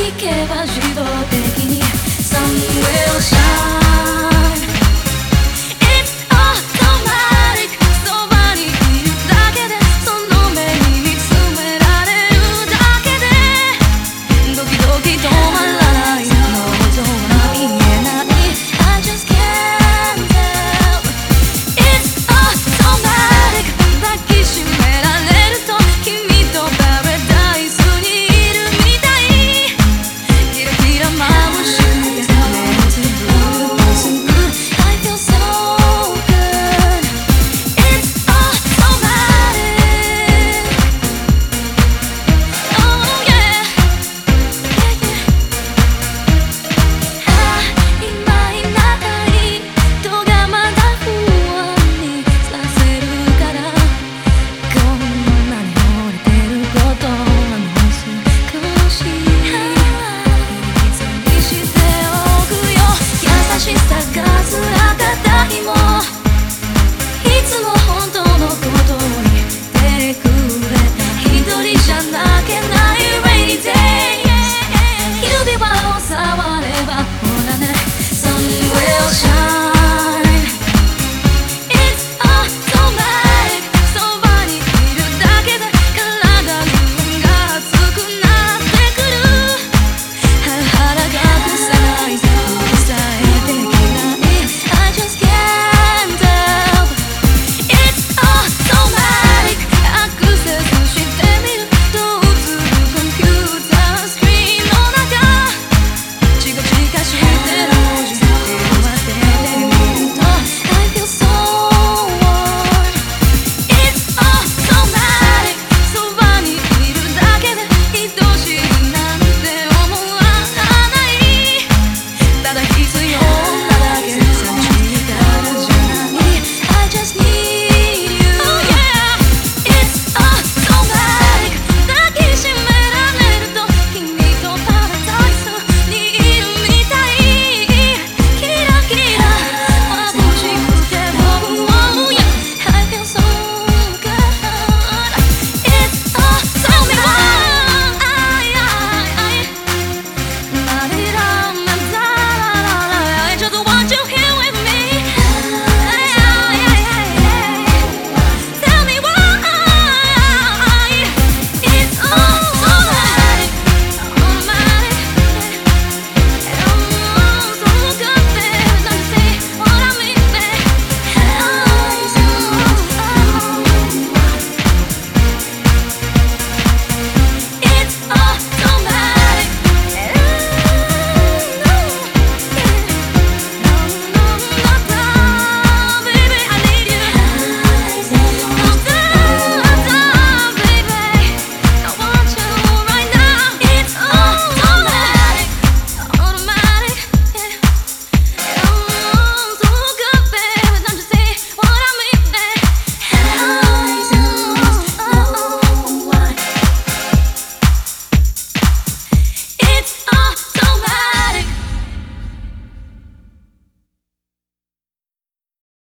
聞けば自動的に Somewhere shine